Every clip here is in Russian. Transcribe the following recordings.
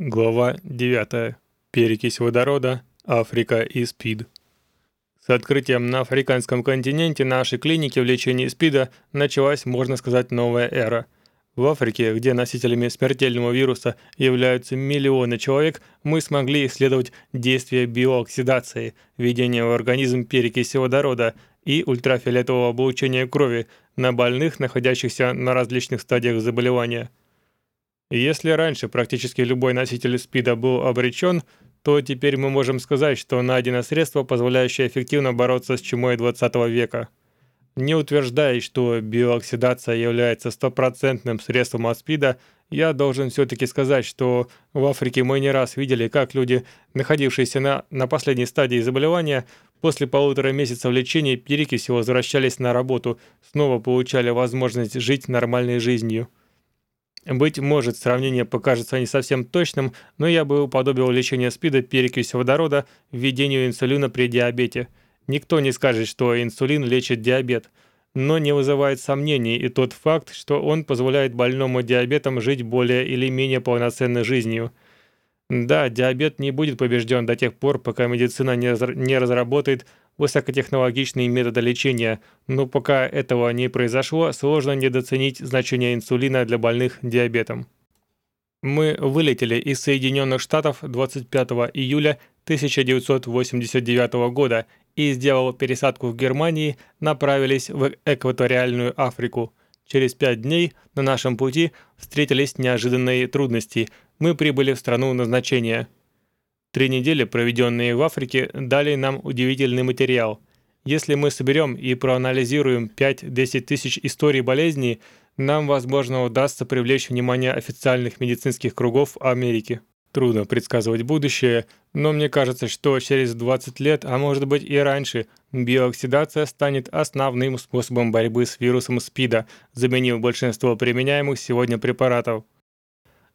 Глава 9. Перекись водорода, Африка и СПИД. С открытием на африканском континенте нашей клиники в лечении СПИДа началась, можно сказать, новая эра. В Африке, где носителями смертельного вируса являются миллионы человек, мы смогли исследовать действие биооксидации, введение в организм перекиси водорода и ультрафиолетового облучения крови на больных, находящихся на различных стадиях заболевания – если раньше практически любой носитель СПИДа был обречен, то теперь мы можем сказать, что найдено средство, позволяющее эффективно бороться с чумой 20 века. Не утверждая, что биооксидация является стопроцентным средством от СПИДа, я должен все-таки сказать, что в Африке мы не раз видели, как люди, находившиеся на, на последней стадии заболевания, после полутора месяцев лечения перекисью возвращались на работу, снова получали возможность жить нормальной жизнью. Быть может, сравнение покажется не совсем точным, но я бы уподобил лечение СПИДа перекисью водорода введению инсулина при диабете. Никто не скажет, что инсулин лечит диабет, но не вызывает сомнений и тот факт, что он позволяет больному диабетом жить более или менее полноценной жизнью. Да, диабет не будет побежден до тех пор, пока медицина не разработает высокотехнологичные методы лечения, но пока этого не произошло, сложно недооценить значение инсулина для больных диабетом. Мы вылетели из Соединенных Штатов 25 июля 1989 года и, сделав пересадку в Германии, направились в экваториальную Африку. Через пять дней на нашем пути встретились неожиданные трудности. Мы прибыли в страну назначения – Три недели, проведенные в Африке, дали нам удивительный материал. Если мы соберем и проанализируем 5-10 тысяч историй болезней, нам, возможно, удастся привлечь внимание официальных медицинских кругов Америки. Трудно предсказывать будущее, но мне кажется, что через 20 лет, а может быть и раньше, биооксидация станет основным способом борьбы с вирусом СПИДа, заменив большинство применяемых сегодня препаратов.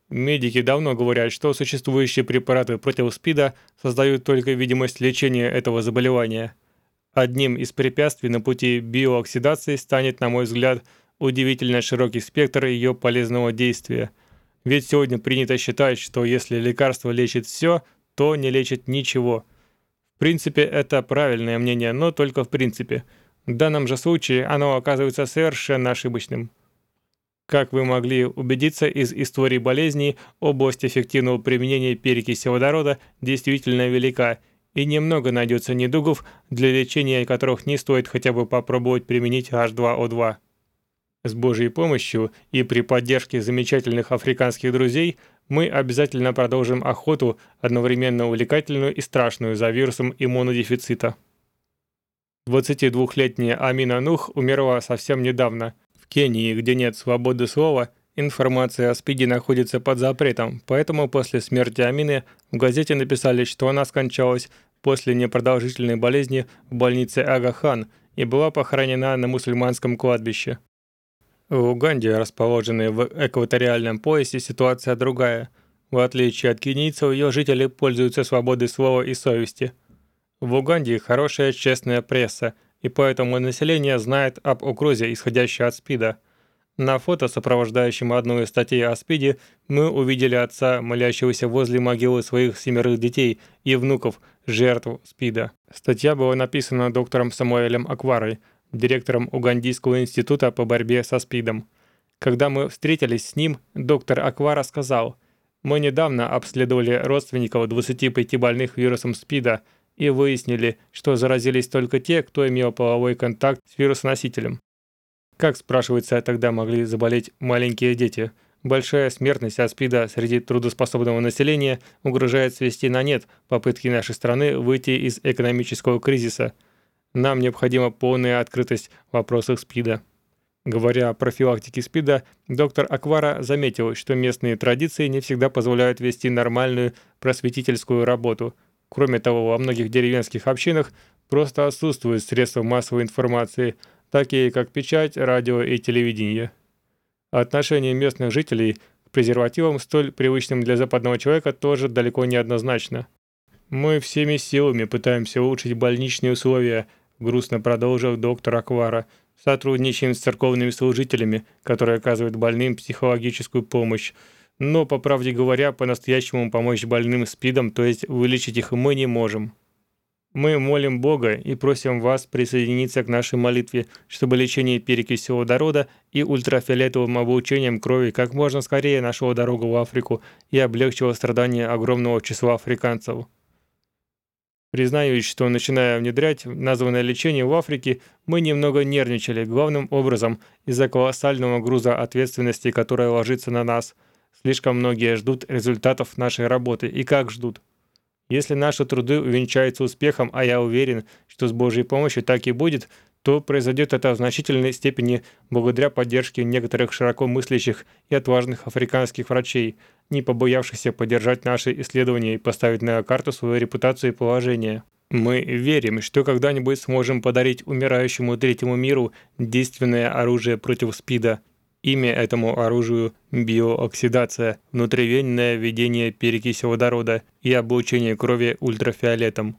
Медики давно говорят, что существующие препараты против СПИДа создают только видимость лечения этого заболевания. Одним из препятствий на пути биооксидации станет, на мой взгляд, удивительно широкий спектр ее полезного действия. Ведь сегодня принято считать, что если лекарство лечит все, то не лечит ничего. В принципе, это правильное мнение, но только в принципе. В данном же случае оно оказывается совершенно ошибочным. Как вы могли убедиться из истории болезней, область эффективного применения перекиси водорода действительно велика, и немного найдется недугов, для лечения которых не стоит хотя бы попробовать применить H2O2. С Божьей помощью и при поддержке замечательных африканских друзей мы обязательно продолжим охоту, одновременно увлекательную и страшную за вирусом иммунодефицита. 22-летняя Амина Нух умерла совсем недавно – Кении, где нет свободы слова, информация о СПИДе находится под запретом, поэтому после смерти Амины в газете написали, что она скончалась после непродолжительной болезни в больнице Агахан и была похоронена на мусульманском кладбище. В Уганде, расположенной в экваториальном поясе, ситуация другая. В отличие от кенийцев, ее жители пользуются свободой слова и совести. В Уганде хорошая честная пресса, и поэтому население знает об угрозе, исходящей от СПИДа. На фото, сопровождающем одну из статей о СПИДе, мы увидели отца, молящегося возле могилы своих семерых детей и внуков, жертв СПИДа. Статья была написана доктором Самуэлем Акварой, директором Угандийского института по борьбе со СПИДом. Когда мы встретились с ним, доктор Аквара сказал, «Мы недавно обследовали родственников 25 больных вирусом СПИДа, и выяснили, что заразились только те, кто имел половой контакт с вирусоносителем. Как, спрашивается, тогда могли заболеть маленькие дети? Большая смертность от СПИДа среди трудоспособного населения угрожает свести на нет попытки нашей страны выйти из экономического кризиса. Нам необходима полная открытость в вопросах СПИДа. Говоря о профилактике СПИДа, доктор Аквара заметил, что местные традиции не всегда позволяют вести нормальную просветительскую работу – Кроме того, во многих деревенских общинах просто отсутствуют средства массовой информации, такие как печать, радио и телевидение. Отношение местных жителей к презервативам, столь привычным для западного человека, тоже далеко не однозначно. «Мы всеми силами пытаемся улучшить больничные условия», грустно продолжил доктор Аквара. «Сотрудничаем с церковными служителями, которые оказывают больным психологическую помощь. Но, по правде говоря, по-настоящему помочь больным СПИДом, то есть вылечить их, мы не можем. Мы молим Бога и просим вас присоединиться к нашей молитве, чтобы лечение перекиси водорода и ультрафиолетовым облучением крови как можно скорее нашло дорогу в Африку и облегчило страдания огромного числа африканцев. Признаюсь, что начиная внедрять названное лечение в Африке, мы немного нервничали, главным образом из-за колоссального груза ответственности, которая ложится на нас. Слишком многие ждут результатов нашей работы. И как ждут? Если наши труды увенчаются успехом, а я уверен, что с Божьей помощью так и будет, то произойдет это в значительной степени благодаря поддержке некоторых широко мыслящих и отважных африканских врачей, не побоявшихся поддержать наши исследования и поставить на карту свою репутацию и положение. Мы верим, что когда-нибудь сможем подарить умирающему третьему миру действенное оружие против СПИДа – Имя этому оружию – биооксидация, внутривенное введение перекиси водорода и облучение крови ультрафиолетом.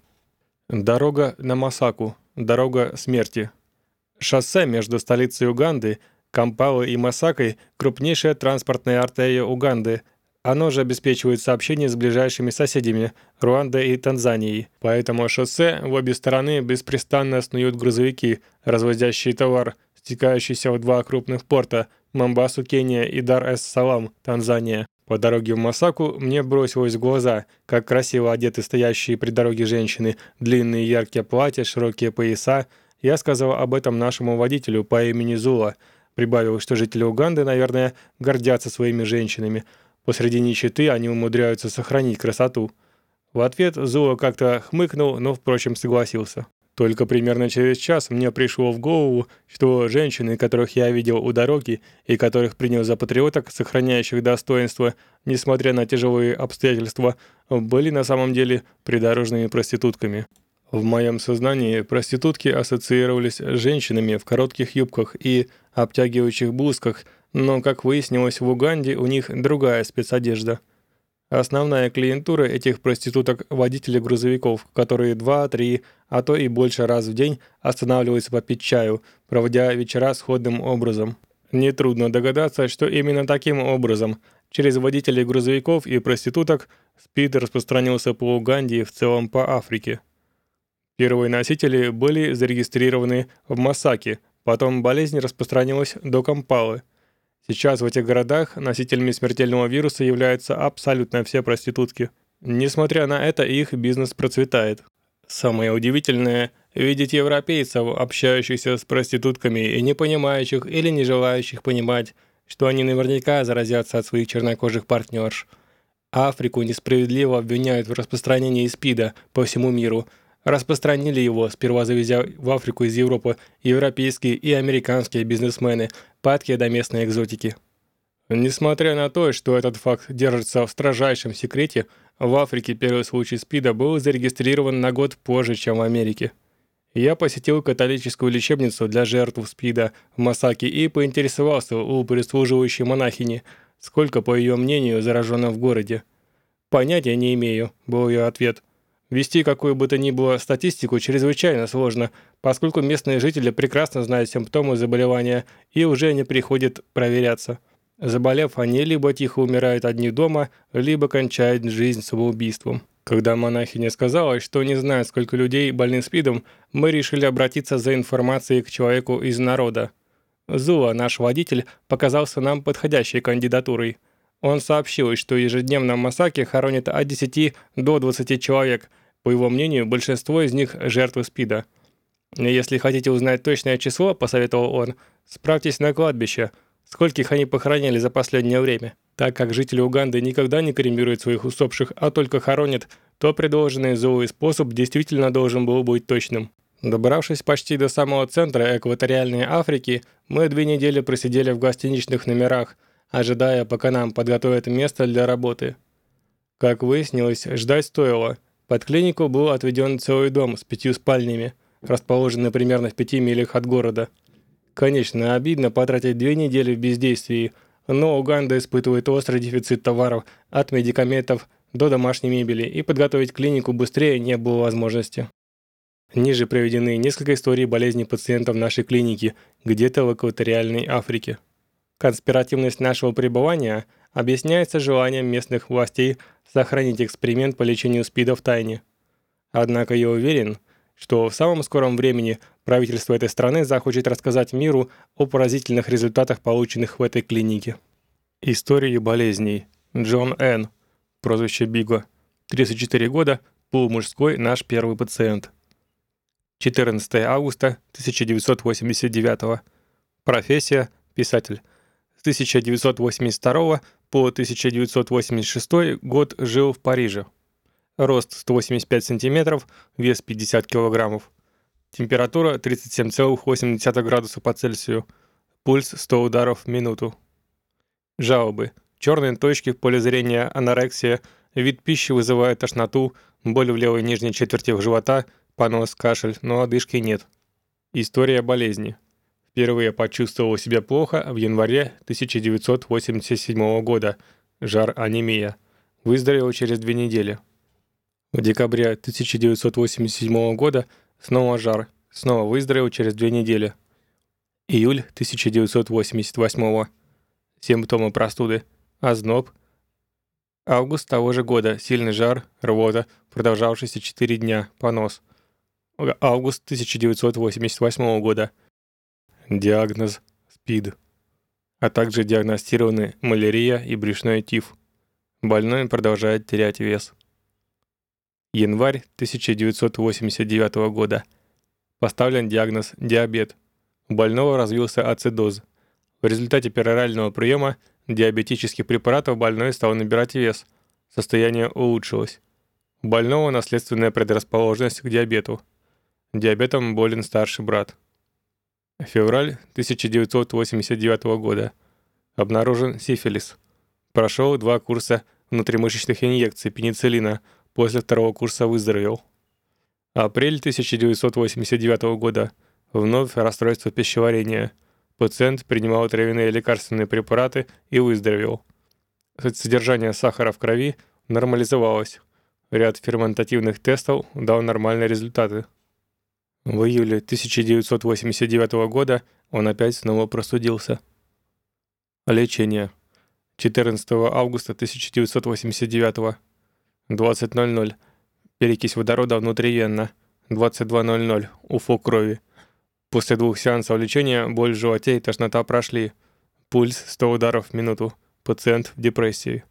Дорога на Масаку. Дорога смерти. Шоссе между столицей Уганды, Кампало и Масакой – крупнейшая транспортная артерия Уганды. Оно же обеспечивает сообщение с ближайшими соседями – Руандой и Танзанией. По этому шоссе в обе стороны беспрестанно снуют грузовики, развозящие товар, стекающийся в два крупных порта – Мамбасу, Кения и Дар-эс-Салам, Танзания. По дороге в Масаку мне бросилось в глаза, как красиво одеты стоящие при дороге женщины, длинные яркие платья, широкие пояса. Я сказал об этом нашему водителю по имени Зула. Прибавил, что жители Уганды, наверное, гордятся своими женщинами. Посреди нищеты они умудряются сохранить красоту. В ответ Зула как-то хмыкнул, но, впрочем, согласился. Только примерно через час мне пришло в голову, что женщины, которых я видел у дороги и которых принял за патриоток, сохраняющих достоинство, несмотря на тяжелые обстоятельства, были на самом деле придорожными проститутками. В моем сознании проститутки ассоциировались с женщинами в коротких юбках и обтягивающих блузках, но, как выяснилось, в Уганде у них другая спецодежда – Основная клиентура этих проституток – водители грузовиков, которые два-три, а то и больше раз в день останавливаются попить чаю, проводя вечера сходным образом. Нетрудно догадаться, что именно таким образом, через водителей грузовиков и проституток, СПИД распространился по Уганде и в целом по Африке. Первые носители были зарегистрированы в Масаке, потом болезнь распространилась до Кампалы – Сейчас в этих городах носителями смертельного вируса являются абсолютно все проститутки. Несмотря на это, их бизнес процветает. Самое удивительное – видеть европейцев, общающихся с проститутками и не понимающих или не желающих понимать, что они наверняка заразятся от своих чернокожих партнерш. Африку несправедливо обвиняют в распространении СПИДа по всему миру – распространили его, сперва завезя в Африку из Европы европейские и американские бизнесмены, падкие до местной экзотики. Несмотря на то, что этот факт держится в строжайшем секрете, в Африке первый случай СПИДа был зарегистрирован на год позже, чем в Америке. Я посетил католическую лечебницу для жертв СПИДа в Масаке и поинтересовался у прислуживающей монахини, сколько, по ее мнению, заражено в городе. «Понятия не имею», — был ее ответ. Вести какую бы то ни было статистику чрезвычайно сложно, поскольку местные жители прекрасно знают симптомы заболевания и уже не приходят проверяться. Заболев, они либо тихо умирают одни дома, либо кончают жизнь самоубийством. Когда монахиня сказала, что не знает, сколько людей больны СПИДом, мы решили обратиться за информацией к человеку из народа. Зула, наш водитель, показался нам подходящей кандидатурой. Он сообщил, что ежедневно в Масаке хоронят от 10 до 20 человек – по его мнению, большинство из них – жертвы СПИДа. Если хотите узнать точное число, посоветовал он, справьтесь на кладбище, скольких они похоронили за последнее время. Так как жители Уганды никогда не кремируют своих усопших, а только хоронят, то предложенный Зоуи способ действительно должен был быть точным. Добравшись почти до самого центра экваториальной Африки, мы две недели просидели в гостиничных номерах, ожидая, пока нам подготовят место для работы. Как выяснилось, ждать стоило. Под клинику был отведен целый дом с пятью спальнями, расположенный примерно в пяти милях от города. Конечно, обидно потратить две недели в бездействии, но Уганда испытывает острый дефицит товаров от медикаментов до домашней мебели, и подготовить клинику быстрее не было возможности. Ниже приведены несколько историй болезней пациентов нашей клиники, где-то в экваториальной Африке. Конспиративность нашего пребывания объясняется желанием местных властей сохранить эксперимент по лечению СПИДа в тайне. Однако я уверен, что в самом скором времени правительство этой страны захочет рассказать миру о поразительных результатах, полученных в этой клинике. Истории болезней. Джон Н. Прозвище Биго. 34 года, полумужской, наш первый пациент. 14 августа 1989. Профессия – писатель. С 1982 по 1986 год жил в Париже. Рост 185 см, вес 50 кг. Температура 37,8 градуса по Цельсию. Пульс 100 ударов в минуту. Жалобы. Черные точки в поле зрения, анорексия, вид пищи вызывает тошноту, боль в левой нижней четверти живота, понос, кашель, но одышки нет. История болезни. Впервые почувствовал себя плохо в январе 1987 года. Жар, анемия. Выздоровел через две недели. В декабре 1987 года снова жар. Снова выздоровел через две недели. Июль 1988. Симптомы простуды. Озноб. Август того же года. Сильный жар, рвота, продолжавшийся 4 дня. Понос. Август 1988 года. Диагноз СПИД. А также диагностированы малярия и брюшной тиф. Больной продолжает терять вес. Январь 1989 года. Поставлен диагноз диабет. У больного развился ацидоз. В результате перорального приема диабетических препаратов больной стал набирать вес. Состояние улучшилось. У больного наследственная предрасположенность к диабету. Диабетом болен старший брат. Февраль 1989 года. Обнаружен сифилис. Прошел два курса внутримышечных инъекций пенициллина, после второго курса выздоровел. Апрель 1989 года. Вновь расстройство пищеварения. Пациент принимал травяные лекарственные препараты и выздоровел. Содержание сахара в крови нормализовалось. Ряд ферментативных тестов дал нормальные результаты. В июле 1989 года он опять снова простудился. Лечение. 14 августа 1989. 20.00. Перекись водорода внутривенно. 22.00. УФО крови. После двух сеансов лечения боль в животе и тошнота прошли. Пульс 100 ударов в минуту. Пациент в депрессии.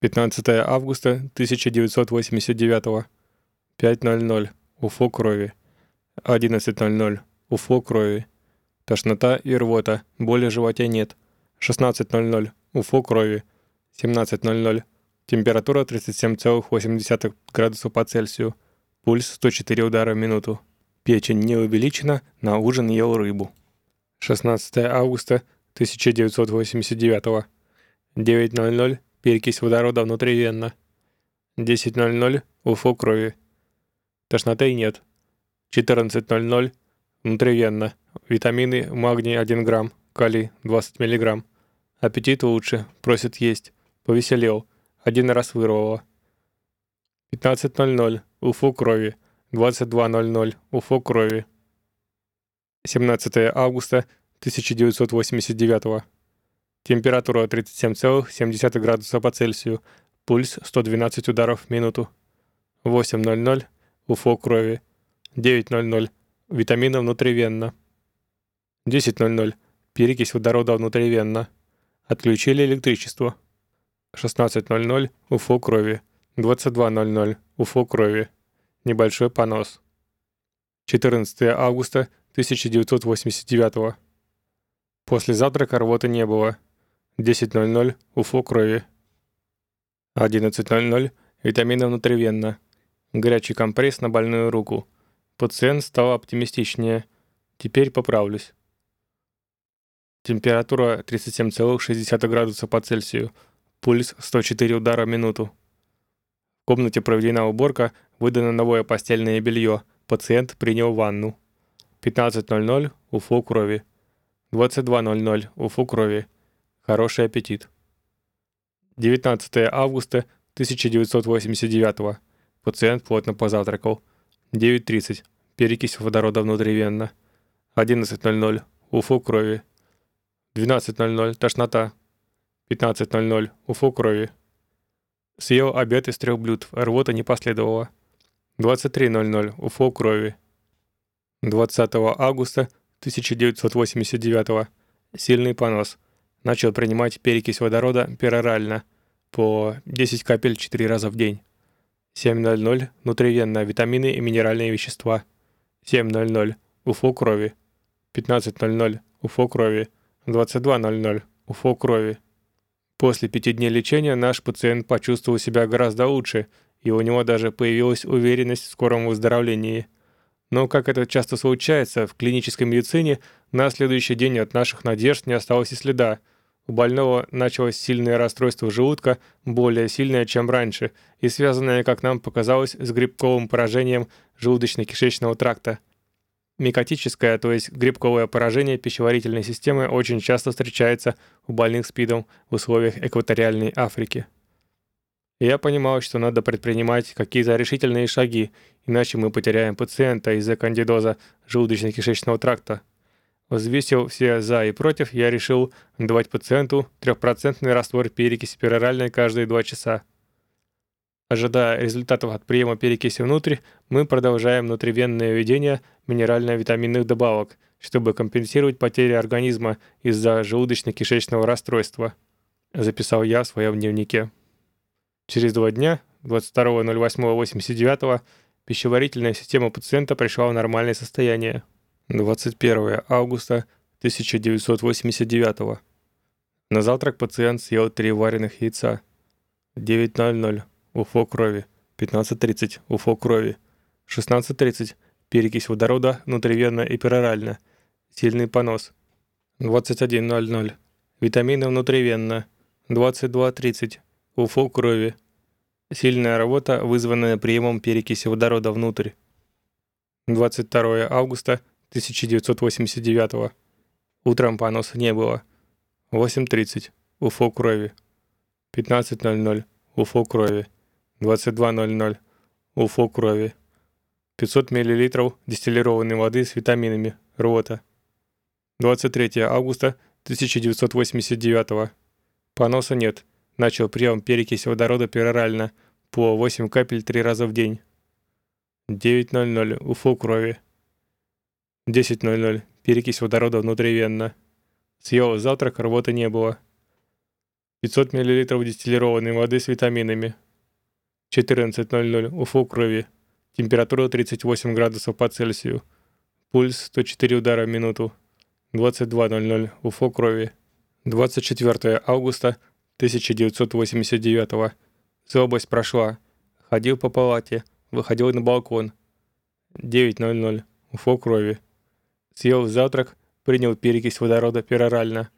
15 августа 1989. 5.00. УФО крови. 11.00. УФО крови. Тошнота и рвота. Боли в животе нет. 16.00. УФО крови. 17.00. Температура 37,8 градусов по Цельсию. Пульс 104 удара в минуту. Печень не увеличена, на ужин ел рыбу. 16 августа 1989. 9.00. Перекись водорода внутривенно. 10.00. УФО крови. Тошноты нет. 14.00 внутривенно. Витамины, магний 1 грамм, калий 20 миллиграмм. Аппетит лучше, просит есть. Повеселел. Один раз вырвало. 15.00 УФО крови. 22.00 УФО крови. 17 августа 1989. Температура 37,7 градуса по Цельсию. Пульс 112 ударов в минуту. 8.00 УФО крови. 9.00. Витамины внутривенно. 10.00. Перекись водорода внутривенно. Отключили электричество. 16.00. УФО крови. 22.00. УФО крови. Небольшой понос. 14 августа 1989. После завтрака рвоты не было. 10.00. УФО крови. 11.00. Витамины внутривенно. Горячий компресс на больную руку. Пациент стал оптимистичнее. Теперь поправлюсь. Температура 37,6 градуса по Цельсию. Пульс 104 удара в минуту. В комнате проведена уборка, выдано новое постельное белье. Пациент принял ванну. 15.00 УФО крови. 22.00 УФО крови. Хороший аппетит. 19 августа 1989. Пациент плотно позавтракал. 9.30. Перекись водорода внутривенно. 11.00. УФО крови. 12.00. Тошнота. 15.00. УФО крови. Съел обед из трех блюд, рвота не последовало. 23.00. УФО крови. 20 августа 1989. Сильный понос. Начал принимать перекись водорода перорально по 10 капель 4 раза в день. 7.00. Внутривенно витамины и минеральные вещества. 7.00. УФО крови. 15.00. УФО крови. 22.00. УФО крови. После пяти дней лечения наш пациент почувствовал себя гораздо лучше, и у него даже появилась уверенность в скором выздоровлении. Но, как это часто случается, в клинической медицине на следующий день от наших надежд не осталось и следа. У больного началось сильное расстройство желудка, более сильное, чем раньше, и связанное, как нам показалось, с грибковым поражением желудочно-кишечного тракта. Микотическое, то есть грибковое поражение пищеварительной системы очень часто встречается у больных СПИДом в условиях экваториальной Африки. Я понимал, что надо предпринимать какие-то решительные шаги, иначе мы потеряем пациента из-за кандидоза желудочно-кишечного тракта. Взвесил все «за» и «против», я решил давать пациенту трехпроцентный раствор перекиси пероральной каждые 2 часа. Ожидая результатов от приема перекиси внутрь, мы продолжаем внутривенное введение минерально-витаминных добавок, чтобы компенсировать потери организма из-за желудочно-кишечного расстройства. Записал я в своем дневнике. Через два дня, 22.08.89, пищеварительная система пациента пришла в нормальное состояние. 21 августа 1989. На завтрак пациент съел три вареных яйца. 9.00. УФО крови. 15.30. УФО крови. 16.30. Перекись водорода внутривенно и перорально. Сильный понос. 21.00. Витамины внутривенно. 22.30. УФО крови. Сильная работа, вызванная приемом перекиси водорода внутрь. 22 августа 1989. Утром поноса не было. 8.30. УФО крови. 15.00. УФО крови. 22.00. УФО крови. 500 мл дистиллированной воды с витаминами. Рвота. 23 августа 1989. Поноса нет. Начал прием перекиси водорода перорально по 8 капель 3 раза в день. 9.00. УФО крови. 10.00. Перекись водорода внутривенно. Съел завтрак, рвоты не было. 500 мл дистиллированной воды с витаминами. 14.00. УФО крови. Температура 38 градусов по Цельсию. Пульс 104 удара в минуту. 22.00. УФО крови. 24 августа 1989. Слабость прошла. Ходил по палате. Выходил на балкон. 9.00. УФО крови. Съел завтрак. Принял перекись водорода перорально.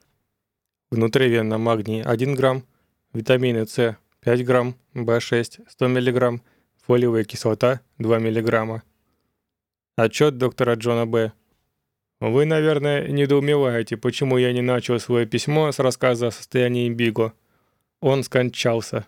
Внутривенно магний 1 грамм. Витамины С 5 грамм, В6 100 мг, фолиевая кислота 2 мг. Отчет доктора Джона Б. Вы, наверное, недоумеваете, почему я не начал свое письмо с рассказа о состоянии Биго. Он скончался.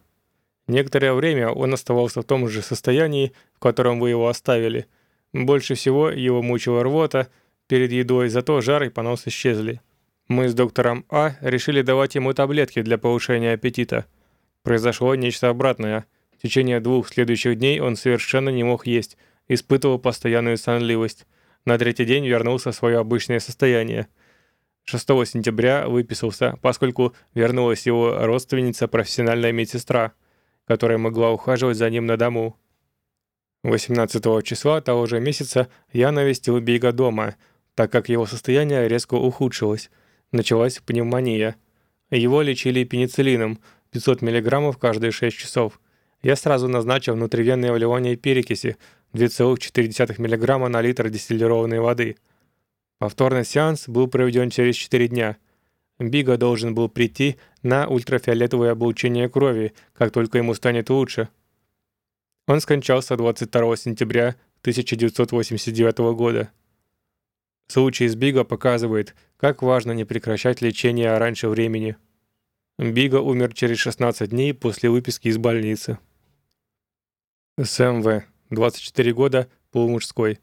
Некоторое время он оставался в том же состоянии, в котором вы его оставили. Больше всего его мучила рвота перед едой, зато жар и понос исчезли. Мы с доктором А решили давать ему таблетки для повышения аппетита – Произошло нечто обратное. В течение двух следующих дней он совершенно не мог есть, испытывал постоянную сонливость. На третий день вернулся в свое обычное состояние. 6 сентября выписался, поскольку вернулась его родственница, профессиональная медсестра, которая могла ухаживать за ним на дому. 18 числа того же месяца я навестил Бига дома, так как его состояние резко ухудшилось. Началась пневмония. Его лечили пенициллином, 500 мг каждые 6 часов. Я сразу назначил внутривенные вливания перекиси 2,4 мг на литр дистиллированной воды. Повторный сеанс был проведен через 4 дня. Бига должен был прийти на ультрафиолетовое облучение крови, как только ему станет лучше. Он скончался 22 сентября 1989 года. Случай с Бига показывает, как важно не прекращать лечение раньше времени. Бига умер через 16 дней после выписки из больницы. СМВ. 24 года, полумужской.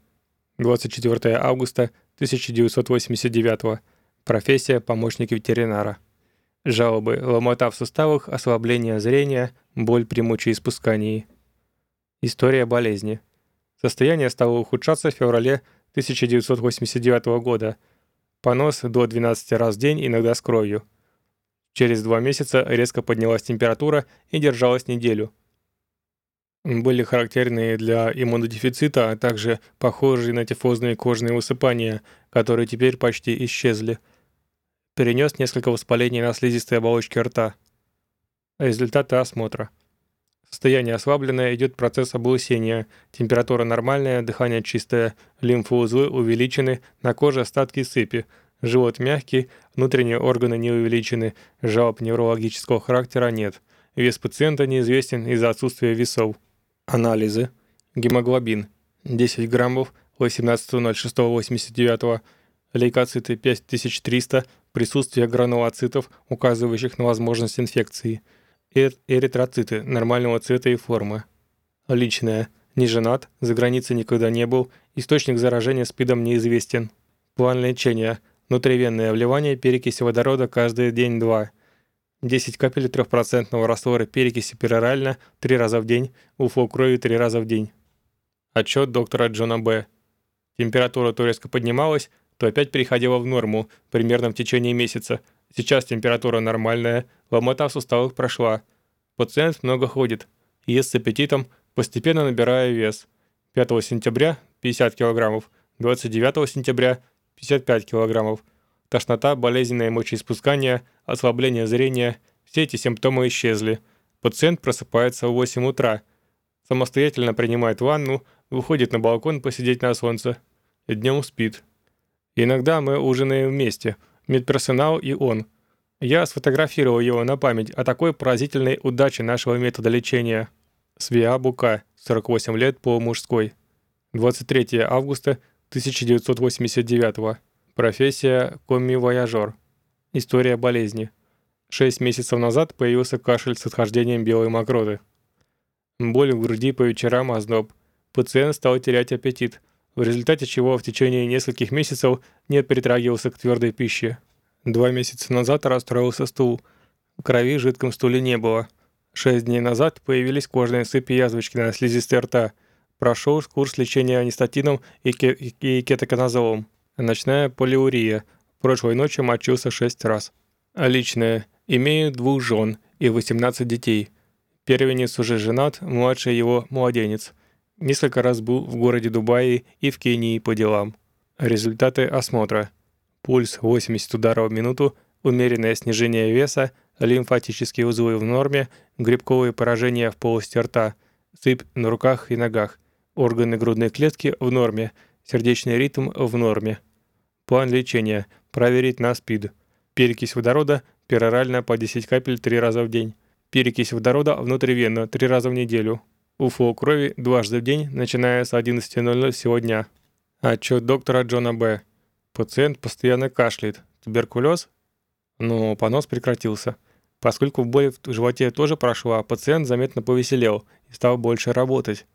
24 августа 1989. Профессия помощник ветеринара. Жалобы, ломота в суставах, ослабление зрения, боль при мочеиспускании. История болезни. Состояние стало ухудшаться в феврале 1989 года. Понос до 12 раз в день, иногда с кровью. Через два месяца резко поднялась температура и держалась неделю. Были характерны для иммунодефицита, а также похожие на тифозные кожные высыпания, которые теперь почти исчезли. Перенес несколько воспалений на слизистой оболочке рта. Результаты осмотра. Состояние ослабленное, идет процесс облысения, температура нормальная, дыхание чистое, лимфоузлы увеличены, на коже остатки сыпи, живот мягкий, внутренние органы не увеличены, жалоб неврологического характера нет. Вес пациента неизвестен из-за отсутствия весов. Анализы. Гемоглобин 10 граммов 18.06.89, лейкоциты 5300, присутствие гранулоцитов, указывающих на возможность инфекции – эритроциты нормального цвета и формы. Личное. Не женат, за границей никогда не был, источник заражения СПИДом неизвестен. План лечения. Внутривенное вливание перекиси водорода каждый день-два. 10 капель 3% раствора перекиси перорально 3 раза в день, УФО крови 3 раза в день. Отчет доктора Джона Б. Температура то резко поднималась, то опять переходила в норму, примерно в течение месяца. Сейчас температура нормальная, ломота в суставах прошла. Пациент много ходит, ест с аппетитом, постепенно набирая вес. 5 сентября 50 кг, 29 сентября 55 кг. Тошнота, болезненное мочеиспускание, ослабление зрения – все эти симптомы исчезли. Пациент просыпается в 8 утра, самостоятельно принимает ванну, выходит на балкон посидеть на солнце. Днем спит. Иногда мы ужинаем вместе, медперсонал и он. Я сфотографировал его на память о такой поразительной удаче нашего метода лечения. Свиа Бука, 48 лет, по мужской. 23 августа 1989. Профессия комми-вояжер. История болезни. Шесть месяцев назад появился кашель с отхождением белой мокроты. Боль в груди по вечерам озноб. Пациент стал терять аппетит, в результате чего в течение нескольких месяцев не притрагивался к твердой пище. Два месяца назад расстроился стул. Крови в жидком стуле не было. Шесть дней назад появились кожные сыпи и язвочки на слизистой рта. Прошел курс лечения анистатином и, ке и кетоконазолом. Ночная полиурия. Прошлой ночью мочился шесть раз. Личное. Имею двух жен и 18 детей. Первенец уже женат, младший его младенец. Несколько раз был в городе Дубае и в Кении по делам. Результаты осмотра. Пульс 80 ударов в минуту, умеренное снижение веса, лимфатические узлы в норме, грибковые поражения в полости рта, сыпь на руках и ногах, органы грудной клетки в норме, сердечный ритм в норме. План лечения. Проверить на СПИД. Перекись водорода перорально по 10 капель 3 раза в день. Перекись водорода внутривенно 3 раза в неделю. УФО крови дважды в день, начиная с 11.00 сегодня. Отчет доктора Джона Б. Пациент постоянно кашляет. Туберкулез? Но понос прекратился. Поскольку боль в животе тоже прошла, пациент заметно повеселел и стал больше работать.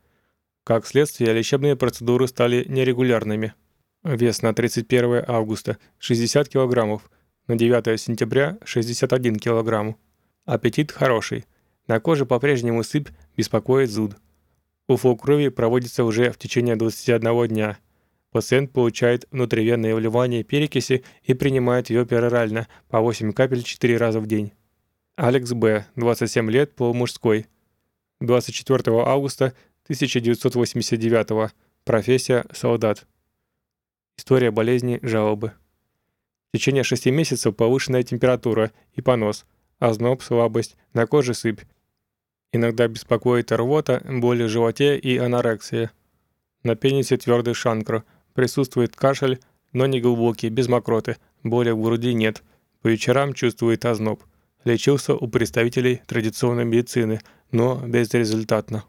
Как следствие, лечебные процедуры стали нерегулярными. Вес на 31 августа – 60 кг, на 9 сентября – 61 кг. Аппетит хороший. На коже по-прежнему сыпь, беспокоит зуд. УФО крови проводится уже в течение 21 дня. Пациент получает внутривенное вливание перекиси и принимает ее перорально по 8 капель 4 раза в день. Алекс Б., 27 лет, полумужской. 24 августа 1989. Профессия – солдат. История болезни – жалобы. В течение 6 месяцев повышенная температура и понос, озноб, слабость, на коже сыпь, Иногда беспокоит рвота, боли в животе и анорексия. На пенисе твердый шанкр. Присутствует кашель, но не глубокий, без мокроты. Боли в груди нет. По вечерам чувствует озноб. Лечился у представителей традиционной медицины, но безрезультатно.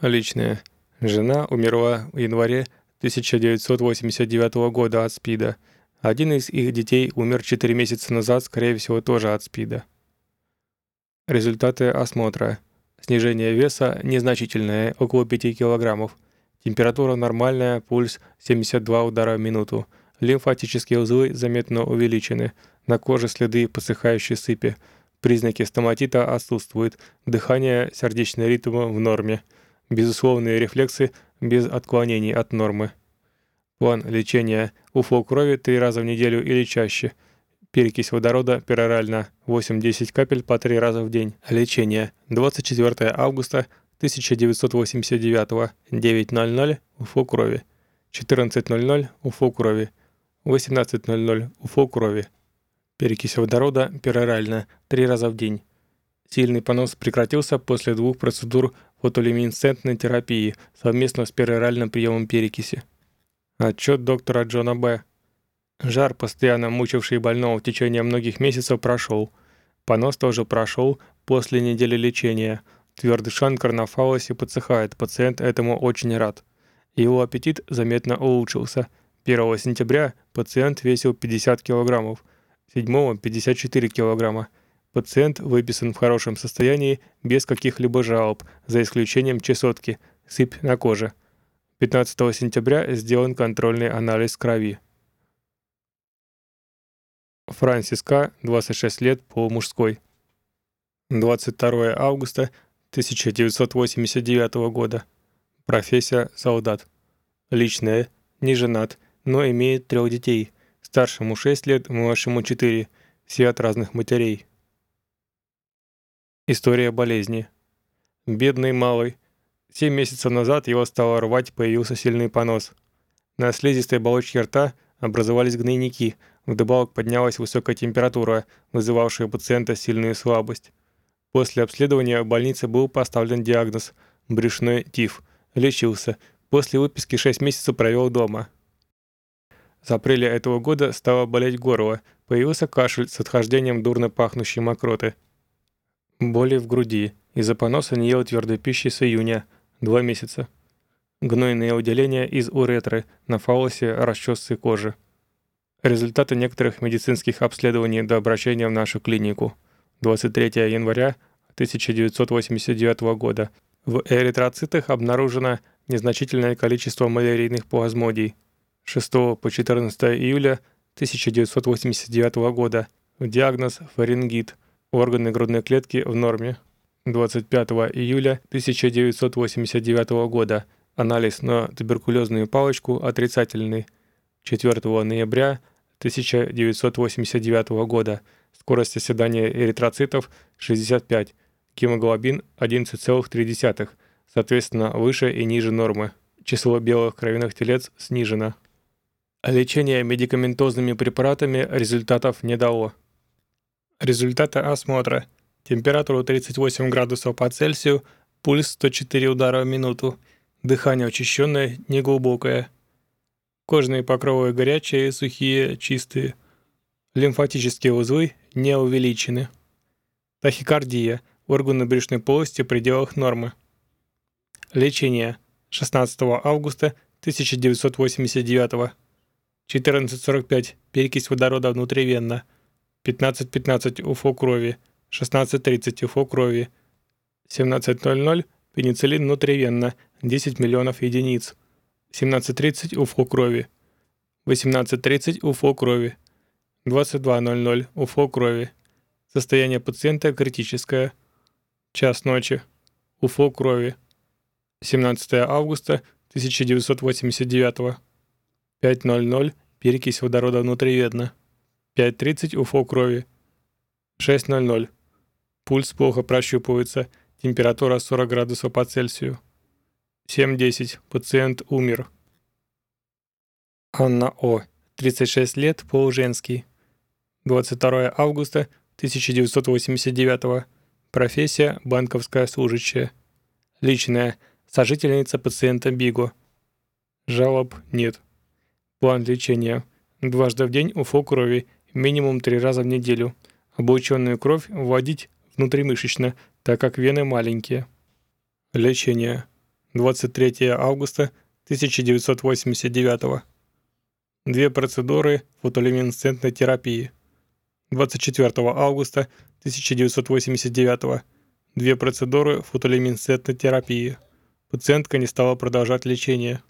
Личное. Жена умерла в январе 1989 года от СПИДа. Один из их детей умер 4 месяца назад, скорее всего, тоже от СПИДа. Результаты осмотра. Снижение веса незначительное, около 5 кг. Температура нормальная, пульс 72 удара в минуту. Лимфатические узлы заметно увеличены. На коже следы посыхающей сыпи. Признаки стоматита отсутствуют. Дыхание, сердечный ритм в норме. Безусловные рефлексы без отклонений от нормы. План лечения. УФО крови три раза в неделю или чаще. Перекись водорода перорально 8-10 капель по три раза в день. Лечение. 24 августа 1989 9.00 УФО крови. 14.00 УФО крови. 18.00 УФО крови. Перекись водорода перорально три раза в день. Сильный понос прекратился после двух процедур фотолюминесцентной терапии совместно с пероральным приемом перекиси. Отчет доктора Джона Б. Жар, постоянно мучивший больного в течение многих месяцев, прошел. Понос тоже прошел после недели лечения. Твердый шанкар на фалосе подсыхает, пациент этому очень рад. Его аппетит заметно улучшился. 1 сентября пациент весил 50 килограммов, 7 – 54 килограмма. Пациент выписан в хорошем состоянии, без каких-либо жалоб, за исключением чесотки, сыпь на коже. 15 сентября сделан контрольный анализ крови. Франсис К., 26 лет, полумужской. 22 августа 1989 года. Профессия – солдат. Личное – не женат, но имеет трех детей. Старшему 6 лет, младшему 4. Все от разных матерей. История болезни. Бедный малый. Семь месяцев назад его стало рвать, появился сильный понос. На слизистой оболочке рта образовались гнойники, вдобавок поднялась высокая температура, вызывавшая у пациента сильную слабость. После обследования в больнице был поставлен диагноз – брюшной тиф. Лечился. После выписки 6 месяцев провел дома. С апреля этого года стало болеть горло, появился кашель с отхождением дурно пахнущей мокроты – Боли в груди. Из-за поноса не ел твердой пищи с июня. Два месяца. Гнойные выделения из уретры на фалосе расчесцы кожи. Результаты некоторых медицинских обследований до обращения в нашу клинику. 23 января 1989 года. В эритроцитах обнаружено незначительное количество малярийных плазмодий. 6 по 14 июля 1989 года. Диагноз фарингит – Органы грудной клетки в норме. 25 июля 1989 года. Анализ на туберкулезную палочку отрицательный. 4 ноября 1989 года. Скорость оседания эритроцитов 65. Гемоглобин 11,3. Соответственно, выше и ниже нормы. Число белых кровяных телец снижено. Лечение медикаментозными препаратами результатов не дало. Результаты осмотра. Температура 38 градусов по Цельсию, пульс 104 удара в минуту, дыхание учащенное, неглубокое. Кожные покровы горячие, сухие, чистые. Лимфатические узлы не увеличены. Тахикардия. Органы брюшной полости в пределах нормы. Лечение. 16 августа 1989. 14.45. Перекись водорода внутривенно. 15.15 УФО крови, 16.30 УФО крови, 17.00 пенициллин внутривенно, 10 миллионов единиц, 17.30 УФО крови, 18.30 УФО крови, 22.00 УФО крови. Состояние пациента критическое. Час ночи. УФО крови. 17 августа 1989. 5.00 перекись водорода внутривенно. 5.30 УФО крови. 6.00. Пульс плохо прощупывается. Температура 40 градусов по Цельсию. 7.10. Пациент умер. Анна О. 36 лет, полуженский. 22 августа 1989. Профессия – банковская служащая. Личная – сожительница пациента Биго. Жалоб нет. План лечения. Дважды в день УФО крови минимум три раза в неделю. Облученную кровь вводить внутримышечно, так как вены маленькие. Лечение. 23 августа 1989. Две процедуры фотолюминесцентной терапии. 24 августа 1989. Две процедуры фотолюминесцентной терапии. Пациентка не стала продолжать лечение.